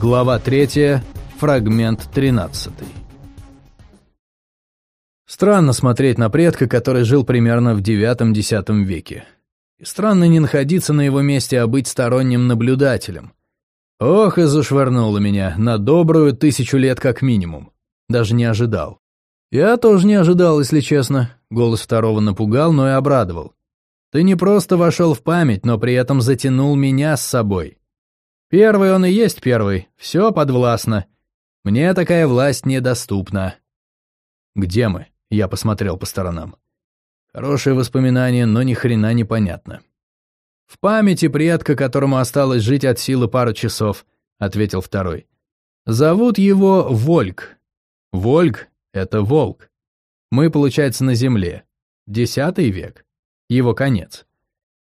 Глава 3, фрагмент 13. Странно смотреть на предка, который жил примерно в IX-X веке. И странно не находиться на его месте, а быть сторонним наблюдателем. Ох, и зашвырнуло меня, на добрую тысячу лет как минимум. Даже не ожидал. Я тоже не ожидал, если честно. Голос второго напугал, но и обрадовал. Ты не просто вошел в память, но при этом затянул меня с собой. Первый он и есть первый, все подвластно. Мне такая власть недоступна. Где мы? Я посмотрел по сторонам. Хорошее воспоминание, но ни хрена не понятно. В памяти предка, которому осталось жить от силы пару часов, ответил второй. Зовут его Вольк. Вольк — это волк. Мы, получается, на земле. Десятый век. Его конец.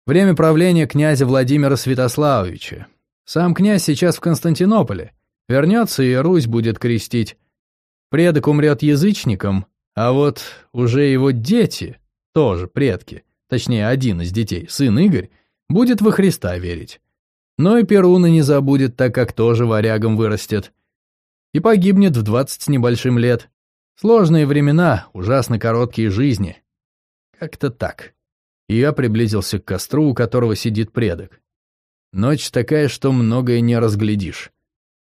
Время правления князя Владимира Святославовича. Сам князь сейчас в Константинополе. Вернется и Русь будет крестить. Предок умрет язычником, а вот уже его дети, тоже предки, точнее один из детей, сын Игорь, будет во Христа верить. Но и Перуна не забудет, так как тоже варягом вырастет. И погибнет в двадцать с небольшим лет. Сложные времена, ужасно короткие жизни. Как-то так. И я приблизился к костру, у которого сидит предок. Ночь такая, что многое не разглядишь.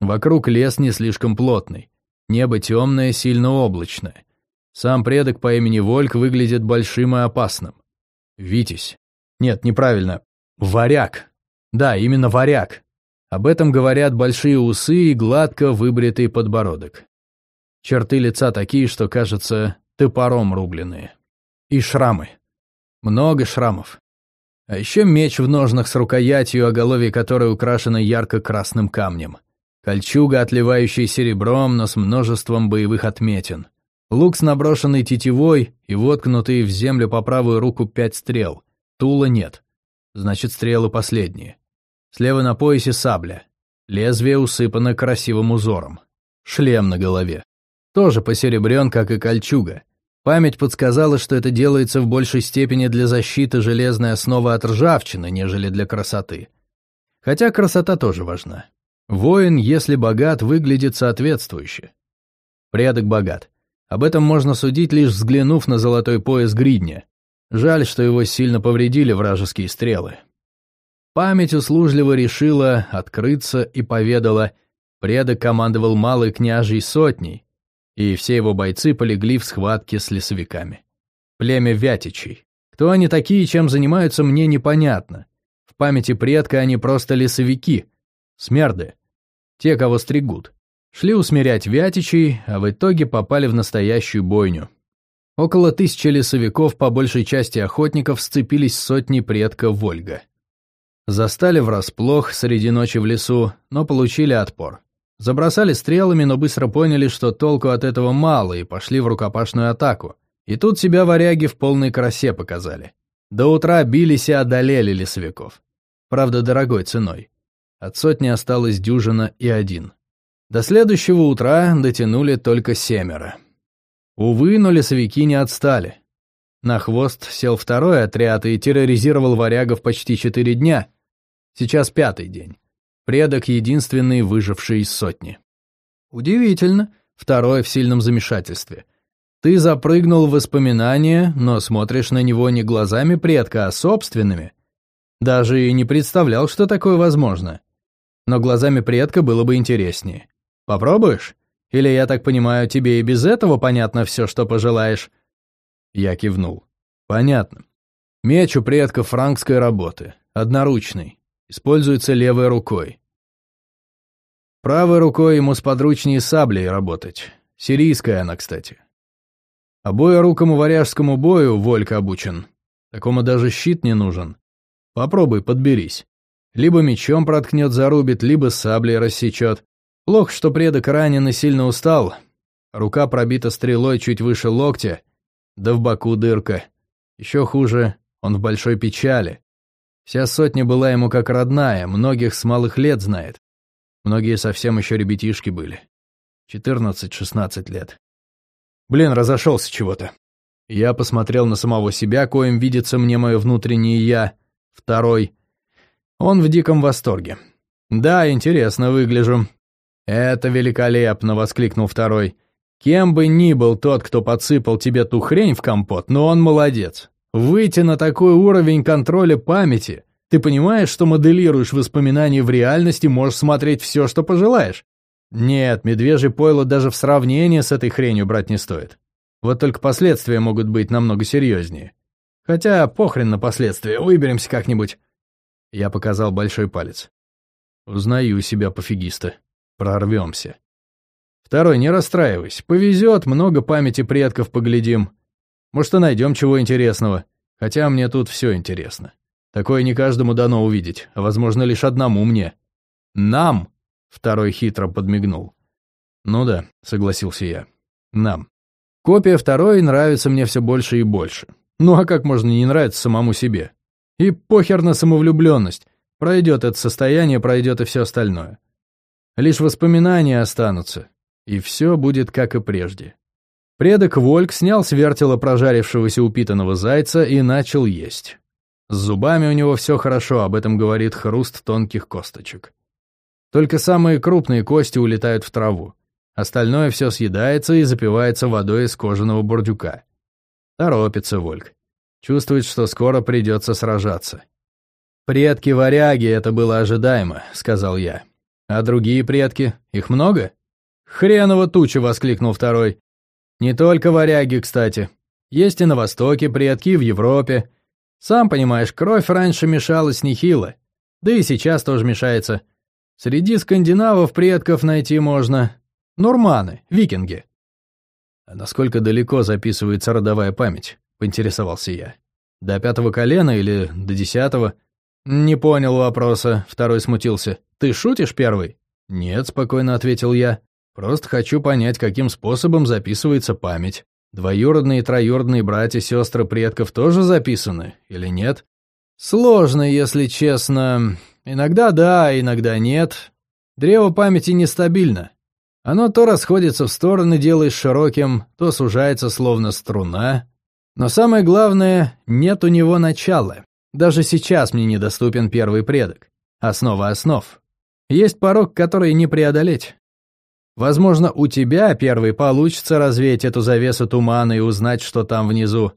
Вокруг лес не слишком плотный. Небо темное, сильно облачное. Сам предок по имени Вольк выглядит большим и опасным. Витязь. Нет, неправильно. Варяг. Да, именно варяг. Об этом говорят большие усы и гладко выбритый подбородок. Черты лица такие, что, кажется, топором рубленые. И шрамы. Много шрамов. А еще меч в ножнах с рукоятью, оголовье которой украшено ярко-красным камнем. Кольчуга, отливающая серебром, но с множеством боевых отметин. Лук с наброшенной тетивой и воткнутые в землю по правую руку пять стрел. Тула нет. Значит, стрелы последние. Слева на поясе сабля. Лезвие усыпано красивым узором. Шлем на голове. Тоже посеребрен, как и кольчуга. Память подсказала, что это делается в большей степени для защиты железной основы от ржавчины, нежели для красоты. Хотя красота тоже важна. Воин, если богат, выглядит соответствующе. Предок богат. Об этом можно судить, лишь взглянув на золотой пояс гридня. Жаль, что его сильно повредили вражеские стрелы. Память услужливо решила открыться и поведала, предок командовал малой княжей сотней, и все его бойцы полегли в схватке с лесовиками. Племя Вятичей. Кто они такие, чем занимаются, мне непонятно. В памяти предка они просто лесовики, смерды, те, кого стригут. Шли усмирять Вятичей, а в итоге попали в настоящую бойню. Около тысячи лесовиков, по большей части охотников, сцепились с сотней предков Вольга. Застали врасплох среди ночи в лесу, но получили отпор. Забросали стрелами, но быстро поняли, что толку от этого мало, и пошли в рукопашную атаку. И тут себя варяги в полной красе показали. До утра бились и одолели лесовиков. Правда, дорогой ценой. От сотни осталось дюжина и один. До следующего утра дотянули только семеро. Увы, но лесовики не отстали. На хвост сел второй отряд и терроризировал варягов почти четыре дня. Сейчас пятый день. Предок единственный выживший из сотни. Удивительно, второй в сильном замешательстве. Ты запрыгнул в воспоминания, но смотришь на него не глазами предка, а собственными. Даже и не представлял, что такое возможно. Но глазами предка было бы интереснее. Попробуешь? Или, я так понимаю, тебе и без этого понятно все, что пожелаешь?» Я кивнул. «Понятно. Меч у предков франкской работы, одноручный. Используется левой рукой. Правой рукой ему сподручнее саблей работать. Сирийская она, кстати. Обоерукому варяжскому бою Волька обучен. Такому даже щит не нужен. Попробуй, подберись. Либо мечом проткнет, зарубит, либо саблей рассечет. Плохо, что предок ранен и сильно устал. Рука пробита стрелой чуть выше локтя, да в боку дырка. Еще хуже, он в большой печали. Вся сотня была ему как родная, многих с малых лет знает. Многие совсем еще ребятишки были. 14-16 лет. Блин, разошелся чего-то. Я посмотрел на самого себя, коим видится мне мое внутреннее «я», второй. Он в диком восторге. Да, интересно выгляжу. «Это великолепно!» — воскликнул второй. «Кем бы ни был тот, кто подсыпал тебе ту хрень в компот, но он молодец. Выйти на такой уровень контроля памяти. Ты понимаешь, что моделируешь воспоминания в реальности, можешь смотреть все, что пожелаешь? Нет, медвежий пойло даже в сравнении с этой хренью брать не стоит. Вот только последствия могут быть намного серьезнее. Хотя похрен на последствия, выберемся как-нибудь. Я показал большой палец. Узнаю себя пофигиста. Прорвемся. Второй, не расстраивайся. Повезет, много памяти предков поглядим. Может, и найдем чего интересного. Хотя мне тут все интересно. Такое не каждому дано увидеть, а возможно лишь одному мне. Нам! Второй хитро подмигнул. Ну да, согласился я. Нам. Копия второй нравится мне все больше и больше. Ну а как можно не нравиться самому себе? И похер на самовлюбленность. Пройдет это состояние, пройдет и все остальное. Лишь воспоминания останутся, и все будет как и прежде. Предок Вольк снял с вертела прожарившегося упитанного зайца и начал есть. С зубами у него все хорошо, об этом говорит хруст тонких косточек. Только самые крупные кости улетают в траву. Остальное все съедается и запивается водой из кожаного бурдюка. Торопится Вольк. Чувствует, что скоро придется сражаться. «Предки-варяги, это было ожидаемо», — сказал я. «А другие предки? Их много?» «Хреново туча!» — воскликнул второй. «Не только варяги, кстати. Есть и на Востоке предки, в Европе. Сам понимаешь, кровь раньше мешалась нехило. Да и сейчас тоже мешается. Среди скандинавов предков найти можно. Нурманы, викинги». «А насколько далеко записывается родовая память?» — поинтересовался я. «До пятого колена или до десятого?» «Не понял вопроса», — второй смутился. «Ты шутишь первый?» «Нет», — спокойно ответил я. «Просто хочу понять, каким способом записывается память. Двоюродные и троюродные братья-сестры предков тоже записаны или нет?» «Сложно, если честно. Иногда да, иногда нет. Древо памяти нестабильно. Оно то расходится в стороны, делаясь широким, то сужается, словно струна. Но самое главное, нет у него начала. Даже сейчас мне недоступен первый предок. Основа основ. Есть порог, который не преодолеть. Возможно, у тебя первый получится развеять эту завесу тумана и узнать, что там внизу.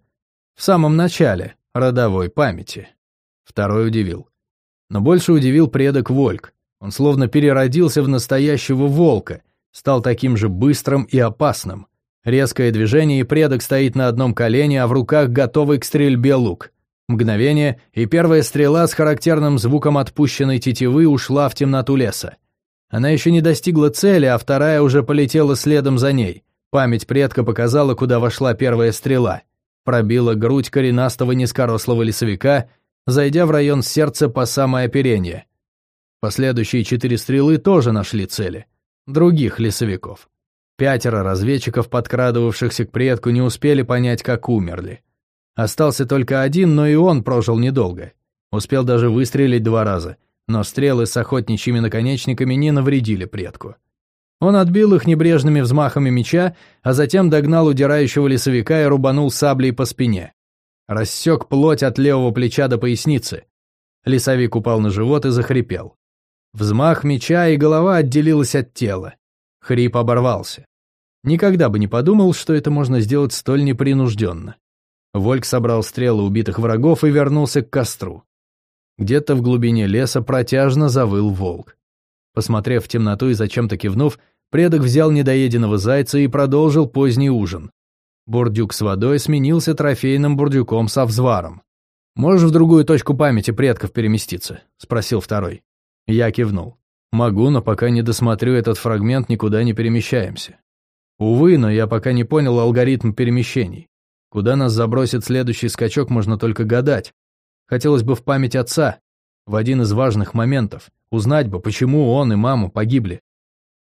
В самом начале родовой памяти. Второй удивил. Но больше удивил предок Вольк. Он словно переродился в настоящего волка, стал таким же быстрым и опасным. Резкое движение, и предок стоит на одном колене, а в руках готовый к стрельбе лук. Мгновение, и первая стрела с характерным звуком отпущенной тетивы ушла в темноту леса. Она еще не достигла цели, а вторая уже полетела следом за ней. Память предка показала, куда вошла первая стрела. Пробила грудь коренастого низкорослого лесовика, зайдя в район сердца по самое оперение. Последующие четыре стрелы тоже нашли цели. Других лесовиков. Пятеро разведчиков, подкрадывавшихся к предку, не успели понять, как умерли. Остался только один, но и он прожил недолго. Успел даже выстрелить два раза, но стрелы с охотничьими наконечниками не навредили предку. Он отбил их небрежными взмахами меча, а затем догнал удирающего лесовика и рубанул саблей по спине. Рассек плоть от левого плеча до поясницы. Лесовик упал на живот и захрипел. Взмах меча, и голова отделилась от тела. Хрип оборвался. Никогда бы не подумал, что это можно сделать столь непринужденно. Вольк собрал стрелы убитых врагов и вернулся к костру. Где-то в глубине леса протяжно завыл волк. Посмотрев в темноту и зачем-то кивнув, предок взял недоеденного зайца и продолжил поздний ужин. Бурдюк с водой сменился трофейным бурдюком со взваром. «Можешь в другую точку памяти предков переместиться?» — спросил второй. Я кивнул. «Могу, но пока не досмотрю этот фрагмент, никуда не перемещаемся». Увы, но я пока не понял алгоритм перемещений. Куда нас забросит следующий скачок, можно только гадать. Хотелось бы в память отца, в один из важных моментов, узнать бы, почему он и мама погибли.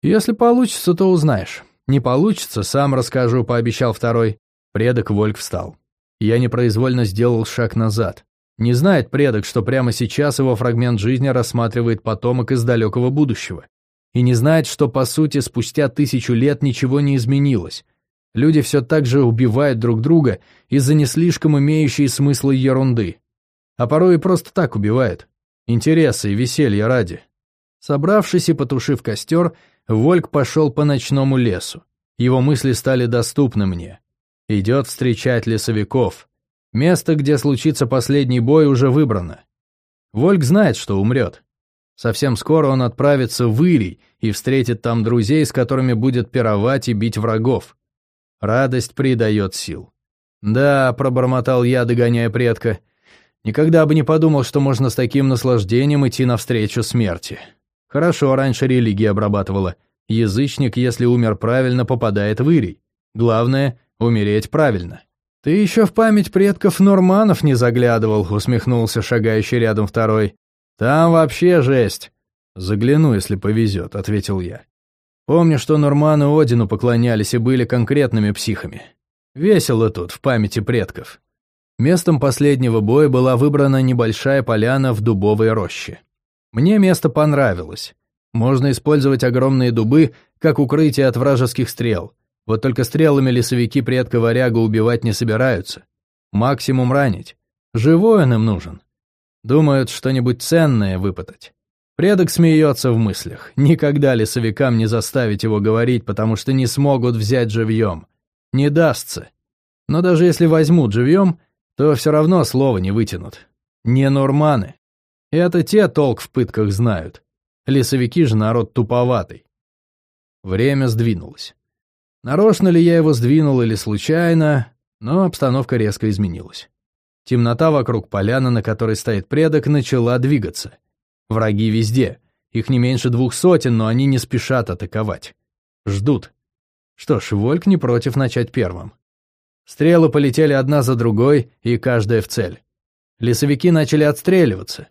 Если получится, то узнаешь. Не получится, сам расскажу, пообещал второй. Предок Вольк встал. Я непроизвольно сделал шаг назад. Не знает предок, что прямо сейчас его фрагмент жизни рассматривает потомок из далекого будущего. И не знает, что, по сути, спустя тысячу лет ничего не изменилось, Люди все так же убивают друг друга из-за не слишком имеющей смысла ерунды. А порой и просто так убивают. Интереса и веселья ради. Собравшись и потушив костер, Вольк пошел по ночному лесу. Его мысли стали доступны мне. Идет встречать лесовиков. Место, где случится последний бой, уже выбрано. Вольк знает, что умрет. Совсем скоро он отправится в Ирий и встретит там друзей, с которыми будет пировать и бить врагов. Радость придает сил. «Да», — пробормотал я, догоняя предка, — «никогда бы не подумал, что можно с таким наслаждением идти навстречу смерти». Хорошо раньше религия обрабатывала. Язычник, если умер правильно, попадает в Ирий. Главное — умереть правильно. «Ты еще в память предков Норманов не заглядывал», — усмехнулся шагающий рядом второй. «Там вообще жесть». «Загляну, если повезет», — ответил я. «Помню, что Норманы Одину поклонялись и были конкретными психами. Весело тут, в памяти предков». Местом последнего боя была выбрана небольшая поляна в дубовой роще. Мне место понравилось. Можно использовать огромные дубы как укрытие от вражеских стрел. Вот только стрелами лесовики предка варяга убивать не собираются. Максимум ранить. Живой он им нужен. Думают, что-нибудь ценное выпытать. Предок смеется в мыслях. Никогда лесовикам не заставить его говорить, потому что не смогут взять живьем. Не дастся. Но даже если возьмут живьем, то все равно слова не вытянут. Не норманы. Это те толк в пытках знают. Лесовики же народ туповатый. Время сдвинулось. Нарочно ли я его сдвинул или случайно, но обстановка резко изменилась. Темнота вокруг поляны, на которой стоит предок, начала двигаться. Враги везде. Их не меньше двух сотен, но они не спешат атаковать. Ждут. Что ж, Вольк не против начать первым. Стрелы полетели одна за другой, и каждая в цель. Лесовики начали отстреливаться.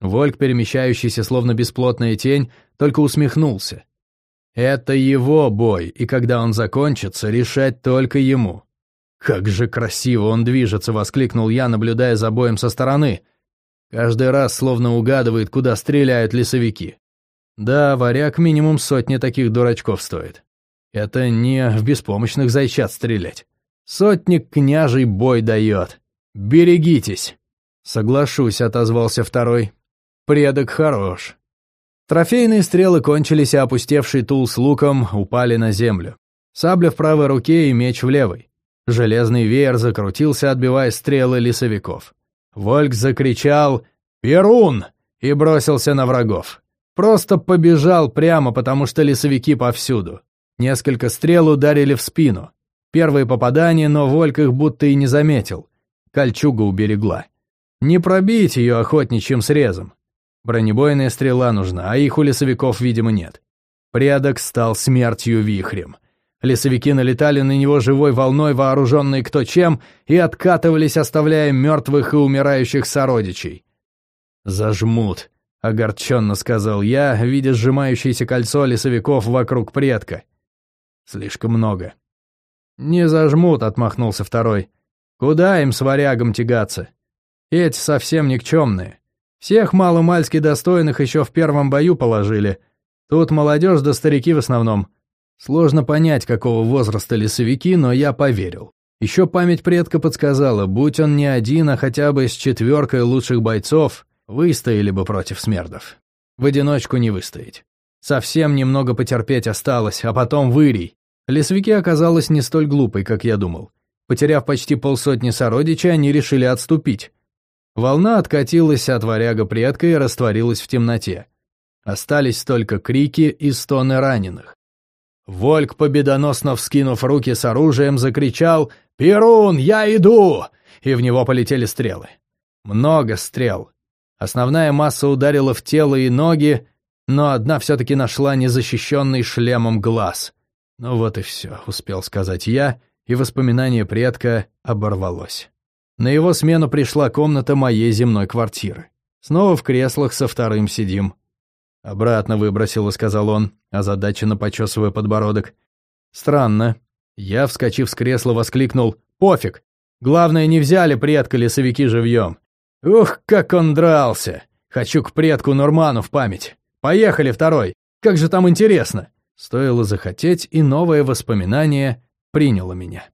Вольк, перемещающийся словно бесплотная тень, только усмехнулся. Это его бой, и когда он закончится, решать только ему. «Как же красиво он движется!» — воскликнул я, наблюдая за боем со стороны. Каждый раз словно угадывает, куда стреляют лесовики. Да, варяг минимум сотни таких дурачков стоит. Это не в беспомощных зайчат стрелять. Сотник княжий бой дает. Берегитесь. Соглашусь, отозвался второй. Предок хорош. Трофейные стрелы кончились, а опустевший тул с луком упали на землю. Сабля в правой руке и меч в левой. Железный веер закрутился, отбивая стрелы лесовиков. Вольк закричал «Перун!» и бросился на врагов. Просто побежал прямо, потому что лесовики повсюду. Несколько стрел ударили в спину. Первые попадания, но Вольк их будто и не заметил. Кольчуга уберегла. Не пробить ее охотничьим срезом. Бронебойная стрела нужна, а их у лесовиков, видимо, нет. Предок стал смертью вихрем. Лесовики налетали на него живой волной, вооруженные кто чем, и откатывались, оставляя мертвых и умирающих сородичей. «Зажмут», — огорченно сказал я, видя сжимающееся кольцо лесовиков вокруг предка. «Слишком много». «Не зажмут», — отмахнулся второй. «Куда им с варягом тягаться? Эти совсем никчемные. Всех маломальски достойных еще в первом бою положили. Тут молодежь да старики в основном. Сложно понять, какого возраста лесовики, но я поверил. Еще память предка подсказала, будь он не один, а хотя бы с четверкой лучших бойцов, выстояли бы против смердов. В одиночку не выстоять. Совсем немного потерпеть осталось, а потом вырий. Лесовики оказалось не столь глупой, как я думал. Потеряв почти полсотни сородичей, они решили отступить. Волна откатилась от варяга предка и растворилась в темноте. Остались только крики и стоны раненых. Вольк, победоносно вскинув руки с оружием, закричал «Перун, я иду!» и в него полетели стрелы. Много стрел. Основная масса ударила в тело и ноги, но одна все-таки нашла незащищенный шлемом глаз. Ну вот и все, успел сказать я, и воспоминание предка оборвалось. На его смену пришла комната моей земной квартиры. Снова в креслах со вторым сидим. «Обратно выбросила», — сказал он, озадаченно почесывая подбородок. «Странно». Я, вскочив с кресла, воскликнул «Пофиг! Главное, не взяли предка лесовики живьем. Ух, как он дрался! Хочу к предку Нурману в память. Поехали, второй! Как же там интересно!» Стоило захотеть, и новое воспоминание приняло меня.